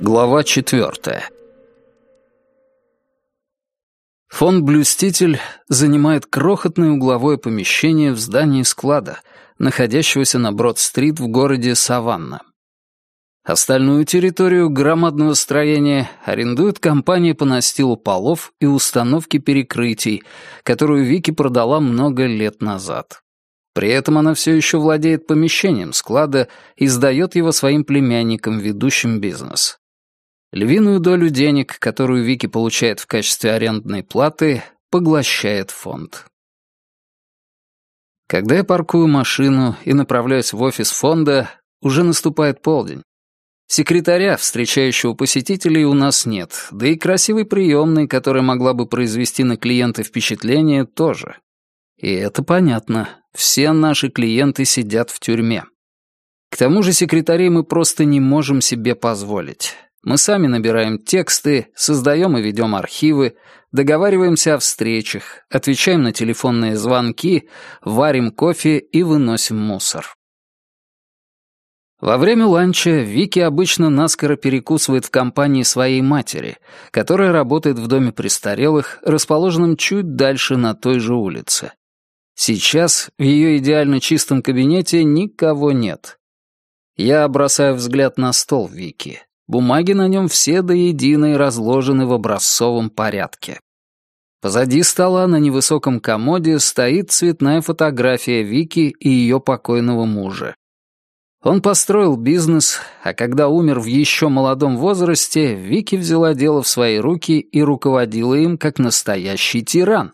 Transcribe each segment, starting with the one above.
Глава четвертая. Фонд «Блюститель» занимает крохотное угловое помещение в здании склада, находящегося на Брод-стрит в городе Саванна. Остальную территорию громадного строения арендует компания по настилу полов и установке перекрытий, которую Вики продала много лет назад. При этом она все еще владеет помещением склада и сдает его своим племянникам, ведущим бизнес. Львиную долю денег, которую Вики получает в качестве арендной платы, поглощает фонд. Когда я паркую машину и направляюсь в офис фонда, уже наступает полдень. Секретаря, встречающего посетителей, у нас нет, да и красивой приемной, которая могла бы произвести на клиента впечатление, тоже. И это понятно. Все наши клиенты сидят в тюрьме. К тому же секретарей мы просто не можем себе позволить. Мы сами набираем тексты, создаем и ведем архивы, договариваемся о встречах, отвечаем на телефонные звонки, варим кофе и выносим мусор. Во время ланча Вики обычно наскоро перекусывает в компании своей матери, которая работает в доме престарелых, расположенном чуть дальше на той же улице. Сейчас в ее идеально чистом кабинете никого нет. Я бросаю взгляд на стол Вики. Бумаги на нем все до единой разложены в образцовом порядке. Позади стола на невысоком комоде стоит цветная фотография Вики и ее покойного мужа. Он построил бизнес, а когда умер в еще молодом возрасте, Вики взяла дело в свои руки и руководила им как настоящий тиран,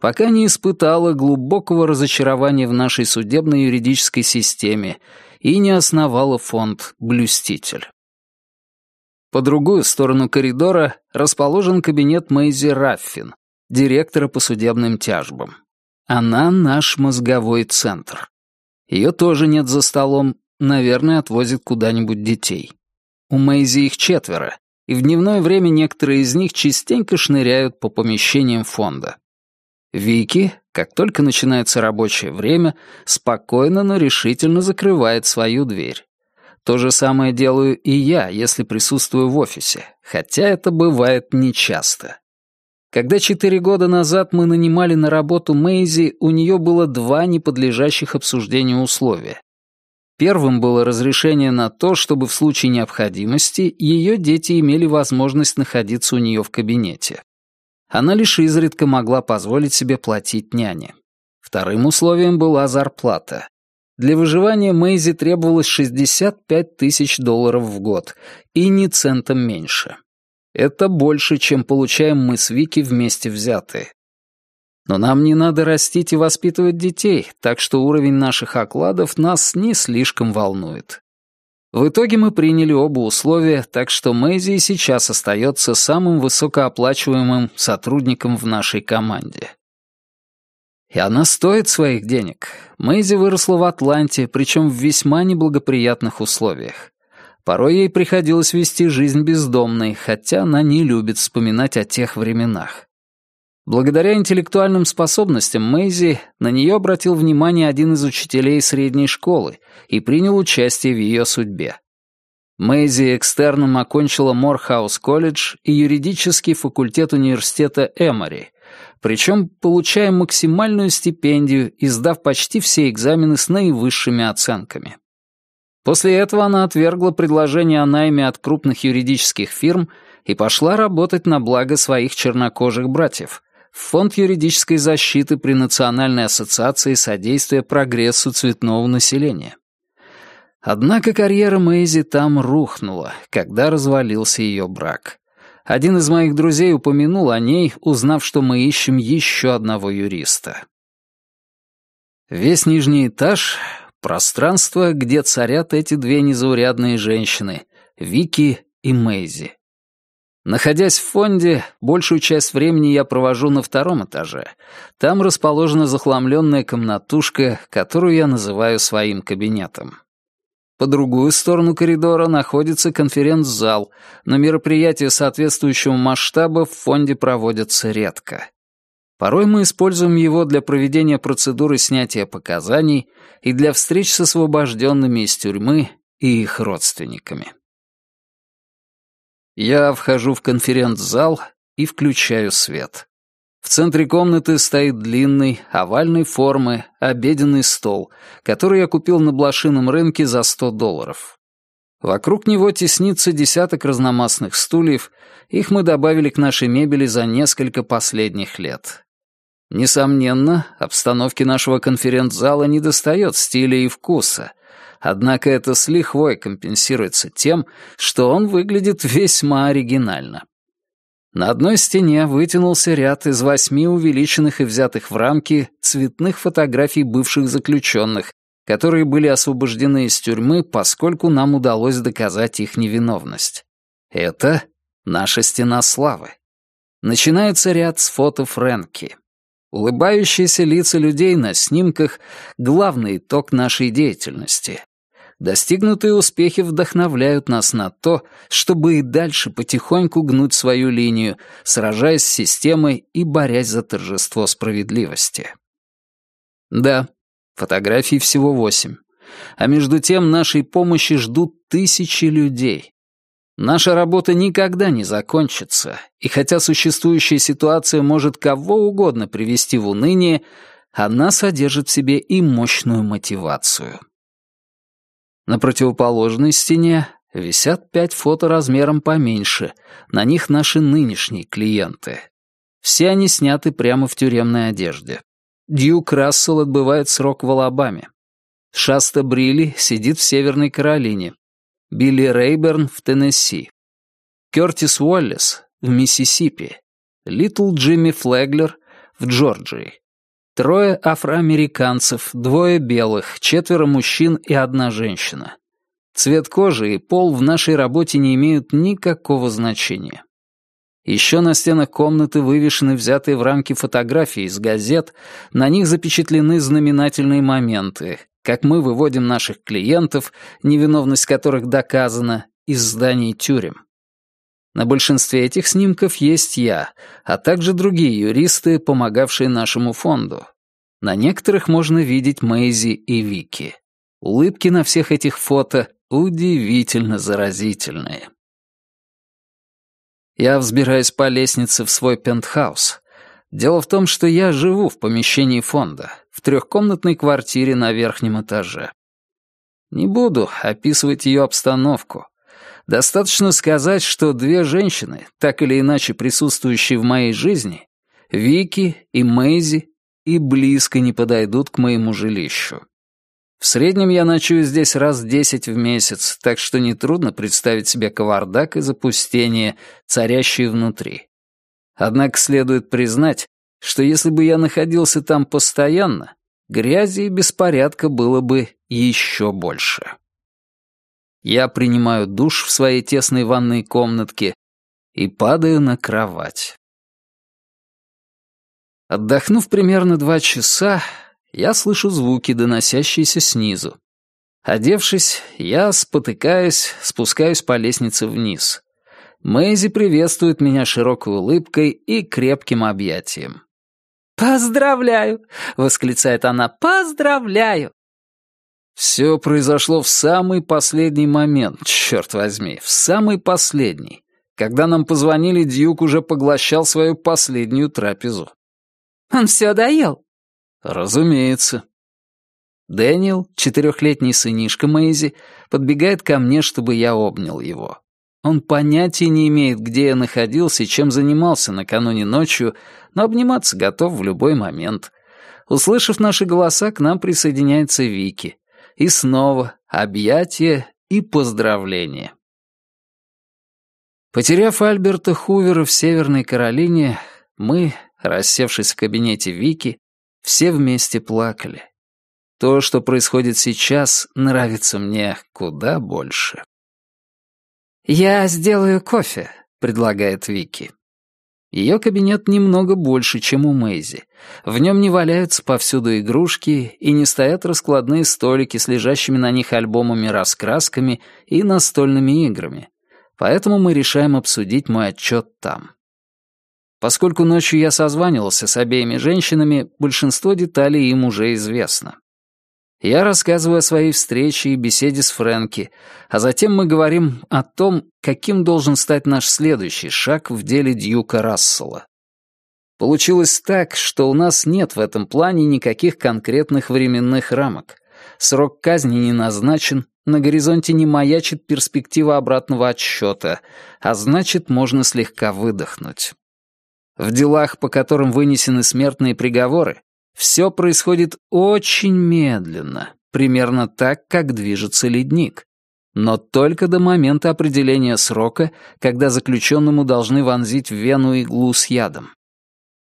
пока не испытала глубокого разочарования в нашей судебной юридической системе и не основала фонд «Блюститель». По другую сторону коридора расположен кабинет Мэйзи Раффин, директора по судебным тяжбам. Она наш мозговой центр. Ее тоже нет за столом, Наверное, отвозит куда-нибудь детей. У Мэйзи их четверо, и в дневное время некоторые из них частенько шныряют по помещениям фонда. Вики, как только начинается рабочее время, спокойно, но решительно закрывает свою дверь. То же самое делаю и я, если присутствую в офисе, хотя это бывает нечасто. Когда четыре года назад мы нанимали на работу Мэйзи, у нее было два неподлежащих обсуждению условия. Первым было разрешение на то, чтобы в случае необходимости ее дети имели возможность находиться у нее в кабинете. Она лишь изредка могла позволить себе платить няне. Вторым условием была зарплата. Для выживания Мэйзи требовалось 65 тысяч долларов в год, и ни центом меньше. Это больше, чем получаем мы с Вики вместе взятые. Но нам не надо растить и воспитывать детей, так что уровень наших окладов нас не слишком волнует. В итоге мы приняли оба условия, так что Мэйзи сейчас остается самым высокооплачиваемым сотрудником в нашей команде. И она стоит своих денег. Мэйзи выросла в Атланте, причем в весьма неблагоприятных условиях. Порой ей приходилось вести жизнь бездомной, хотя она не любит вспоминать о тех временах. Благодаря интеллектуальным способностям Мэйзи на нее обратил внимание один из учителей средней школы и принял участие в ее судьбе. Мэйзи экстерном окончила Морхаус колледж и юридический факультет университета Эмори, причем получая максимальную стипендию и сдав почти все экзамены с наивысшими оценками. После этого она отвергла предложение о найме от крупных юридических фирм и пошла работать на благо своих чернокожих братьев — Фонд юридической защиты при Национальной ассоциации содействия прогрессу цветного населения. Однако карьера Мэйзи там рухнула, когда развалился ее брак. Один из моих друзей упомянул о ней, узнав, что мы ищем еще одного юриста. Весь нижний этаж — пространство, где царят эти две незаурядные женщины — Вики и Мэйзи. Находясь в фонде, большую часть времени я провожу на втором этаже. Там расположена захламленная комнатушка, которую я называю своим кабинетом. По другую сторону коридора находится конференц-зал, но мероприятия соответствующего масштаба в фонде проводятся редко. Порой мы используем его для проведения процедуры снятия показаний и для встреч с освобожденными из тюрьмы и их родственниками. Я вхожу в конференц-зал и включаю свет. В центре комнаты стоит длинный, овальной формы, обеденный стол, который я купил на блошином рынке за 100 долларов. Вокруг него теснится десяток разномастных стульев, их мы добавили к нашей мебели за несколько последних лет. Несомненно, обстановке нашего конференц-зала недостает стиля и вкуса, однако это с лихвой компенсируется тем, что он выглядит весьма оригинально. На одной стене вытянулся ряд из восьми увеличенных и взятых в рамки цветных фотографий бывших заключенных, которые были освобождены из тюрьмы, поскольку нам удалось доказать их невиновность. Это наша стена славы. Начинается ряд с фото Фрэнки. Улыбающиеся лица людей на снимках — главный итог нашей деятельности. Достигнутые успехи вдохновляют нас на то, чтобы и дальше потихоньку гнуть свою линию, сражаясь с системой и борясь за торжество справедливости. Да, фотографий всего восемь. А между тем нашей помощи ждут тысячи людей. Наша работа никогда не закончится, и хотя существующая ситуация может кого угодно привести в уныние, она содержит в себе и мощную мотивацию. На противоположной стене висят пять фото размером поменьше, на них наши нынешние клиенты. Все они сняты прямо в тюремной одежде. Дьюк Рассел отбывает срок в Алабаме. Шаста Брилли сидит в Северной Каролине. Билли Рейберн в Теннесси. Кертис Уоллес в Миссисипи. Литл Джимми Флеглер в Джорджии. Трое афроамериканцев, двое белых, четверо мужчин и одна женщина. Цвет кожи и пол в нашей работе не имеют никакого значения. Еще на стенах комнаты вывешены взятые в рамки фотографии из газет, на них запечатлены знаменательные моменты, как мы выводим наших клиентов, невиновность которых доказана, из зданий тюрем. На большинстве этих снимков есть я, а также другие юристы, помогавшие нашему фонду. На некоторых можно видеть Мэйзи и Вики. Улыбки на всех этих фото удивительно заразительные. Я взбираюсь по лестнице в свой пентхаус. Дело в том, что я живу в помещении фонда, в трехкомнатной квартире на верхнем этаже. Не буду описывать ее обстановку. Достаточно сказать, что две женщины, так или иначе присутствующие в моей жизни, Вики и Мэйзи, и близко не подойдут к моему жилищу. В среднем я ночую здесь раз десять в месяц, так что нетрудно представить себе кавардак и запустение, царящие внутри. Однако следует признать, что если бы я находился там постоянно, грязи и беспорядка было бы еще больше. Я принимаю душ в своей тесной ванной комнатке и падаю на кровать. Отдохнув примерно два часа, я слышу звуки, доносящиеся снизу. Одевшись, я, спотыкаясь, спускаюсь по лестнице вниз. Мэйзи приветствует меня широкой улыбкой и крепким объятием. «Поздравляю!» — восклицает она. «Поздравляю!» Все произошло в самый последний момент, черт возьми, в самый последний. Когда нам позвонили, Дьюк уже поглощал свою последнюю трапезу. «Он все доел?» «Разумеется». Дэниел, четырехлетний сынишка Мэйзи, подбегает ко мне, чтобы я обнял его. Он понятия не имеет, где я находился и чем занимался накануне ночью, но обниматься готов в любой момент. Услышав наши голоса, к нам присоединяется Вики. И снова объятия и поздравления. Потеряв Альберта Хувера в Северной Каролине, мы, рассевшись в кабинете Вики, все вместе плакали. То, что происходит сейчас, нравится мне куда больше. «Я сделаю кофе», — предлагает Вики. Ее кабинет немного больше, чем у Мэйзи. В нем не валяются повсюду игрушки и не стоят раскладные столики с лежащими на них альбомами-раскрасками и настольными играми. Поэтому мы решаем обсудить мой отчет там. Поскольку ночью я созванивался с обеими женщинами, большинство деталей им уже известно. Я рассказываю о своей встрече и беседе с Фрэнки, а затем мы говорим о том, каким должен стать наш следующий шаг в деле Дьюка Рассела. Получилось так, что у нас нет в этом плане никаких конкретных временных рамок. Срок казни не назначен, на горизонте не маячит перспектива обратного отсчета, а значит, можно слегка выдохнуть. В делах, по которым вынесены смертные приговоры, все происходит очень медленно, примерно так, как движется ледник. Но только до момента определения срока, когда заключенному должны вонзить в вену иглу с ядом.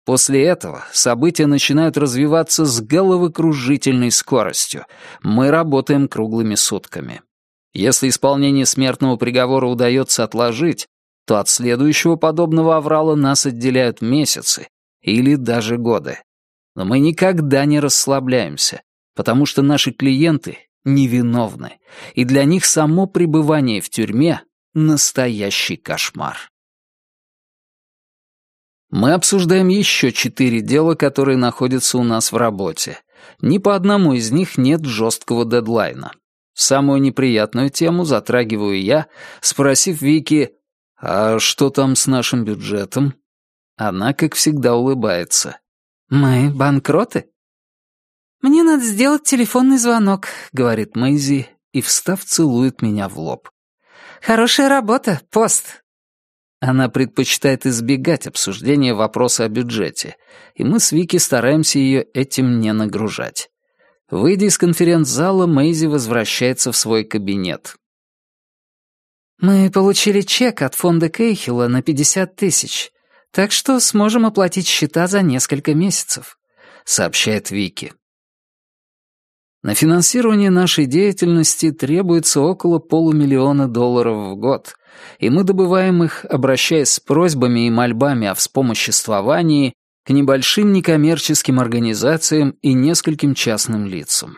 После этого события начинают развиваться с головокружительной скоростью. Мы работаем круглыми сутками. Если исполнение смертного приговора удается отложить, то от следующего подобного аврала нас отделяют месяцы или даже годы. Но мы никогда не расслабляемся, потому что наши клиенты невиновны, и для них само пребывание в тюрьме — настоящий кошмар. Мы обсуждаем еще четыре дела, которые находятся у нас в работе. Ни по одному из них нет жесткого дедлайна. Самую неприятную тему затрагиваю я, спросив Вики, «А что там с нашим бюджетом?» Она, как всегда, улыбается. «Мы банкроты?» «Мне надо сделать телефонный звонок», — говорит Мэйзи и, встав, целует меня в лоб. «Хорошая работа, пост». Она предпочитает избегать обсуждения вопроса о бюджете, и мы с Вики стараемся ее этим не нагружать. Выйдя из конференц-зала, Мэйзи возвращается в свой кабинет. «Мы получили чек от фонда Кейхила на 50 тысяч. Так что сможем оплатить счета за несколько месяцев», — сообщает Вики. На финансирование нашей деятельности требуется около полумиллиона долларов в год, и мы добываем их, обращаясь с просьбами и мольбами о вспомоществовании к небольшим некоммерческим организациям и нескольким частным лицам.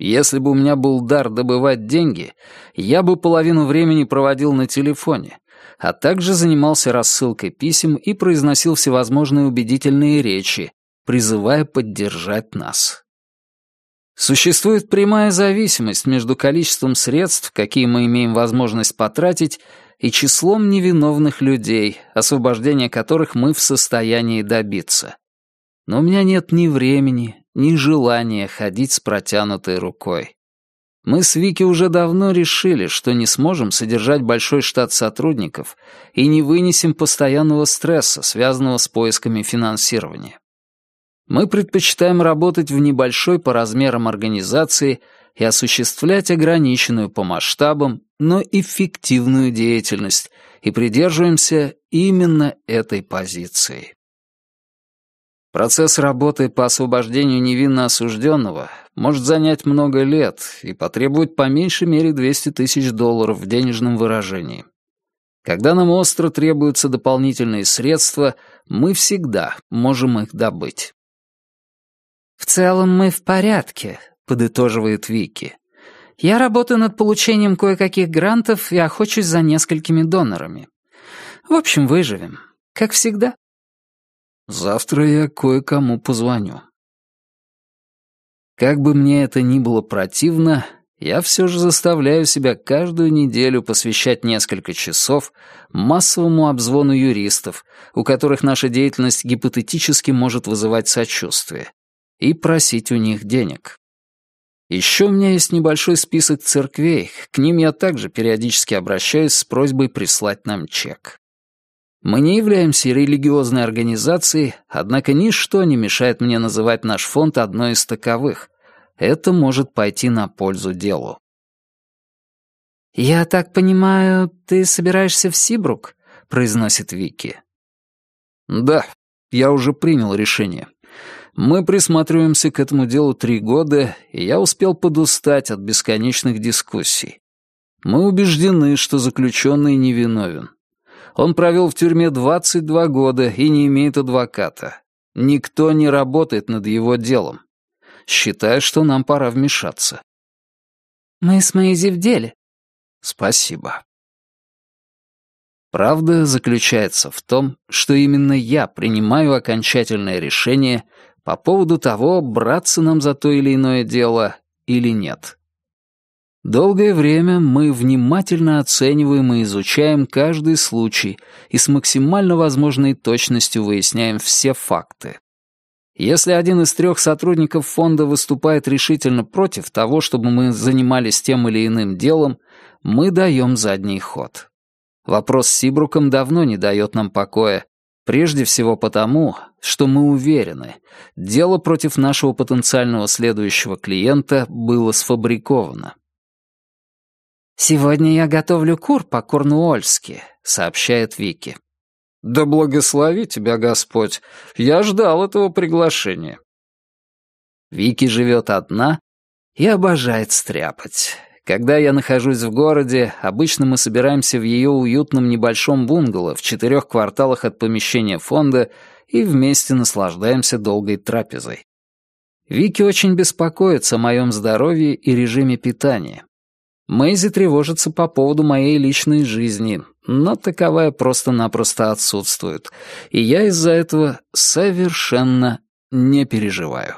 Если бы у меня был дар добывать деньги, я бы половину времени проводил на телефоне, а также занимался рассылкой писем и произносил всевозможные убедительные речи, призывая поддержать нас. Существует прямая зависимость между количеством средств, какие мы имеем возможность потратить, и числом невиновных людей, освобождения которых мы в состоянии добиться. Но у меня нет ни времени, ни желания ходить с протянутой рукой. Мы с Вики уже давно решили, что не сможем содержать большой штат сотрудников и не вынесем постоянного стресса, связанного с поисками финансирования. Мы предпочитаем работать в небольшой по размерам организации и осуществлять ограниченную по масштабам, но эффективную деятельность, и придерживаемся именно этой позиции. Процесс работы по освобождению невинно осужденного может занять много лет и потребовать по меньшей мере 200 тысяч долларов в денежном выражении. Когда нам остро требуются дополнительные средства, мы всегда можем их добыть. «В целом мы в порядке», — подытоживает Вики. «Я работаю над получением кое-каких грантов и охочусь за несколькими донорами. В общем, выживем, как всегда». Завтра я кое-кому позвоню. Как бы мне это ни было противно, я все же заставляю себя каждую неделю посвящать несколько часов массовому обзвону юристов, у которых наша деятельность гипотетически может вызывать сочувствие, и просить у них денег. Еще у меня есть небольшой список церквей, к ним я также периодически обращаюсь с просьбой прислать нам чек. Мы не являемся религиозной организацией, однако ничто не мешает мне называть наш фонд одной из таковых. Это может пойти на пользу делу. «Я так понимаю, ты собираешься в Сибрук?» — произносит Вики. «Да, я уже принял решение. Мы присматриваемся к этому делу три года, и я успел подустать от бесконечных дискуссий. Мы убеждены, что заключенный невиновен. Он провел в тюрьме 22 года и не имеет адвоката. Никто не работает над его делом. Считаю, что нам пора вмешаться. Мы с Мэйзи в деле. Спасибо. Правда заключается в том, что именно я принимаю окончательное решение по поводу того, браться нам за то или иное дело или нет. Долгое время мы внимательно оцениваем и изучаем каждый случай и с максимально возможной точностью выясняем все факты. Если один из трех сотрудников фонда выступает решительно против того, чтобы мы занимались тем или иным делом, мы даем задний ход. Вопрос с Сибруком давно не дает нам покоя, прежде всего потому, что мы уверены, дело против нашего потенциального следующего клиента было сфабриковано. «Сегодня я готовлю кур по-корнуольски», — сообщает Вики. «Да благослови тебя Господь! Я ждал этого приглашения». Вики живет одна и обожает стряпать. Когда я нахожусь в городе, обычно мы собираемся в ее уютном небольшом бунгало в четырех кварталах от помещения фонда и вместе наслаждаемся долгой трапезой. Вики очень беспокоится о моем здоровье и режиме питания. Мэйзи тревожится по поводу моей личной жизни, но таковая просто-напросто отсутствует, и я из-за этого совершенно не переживаю.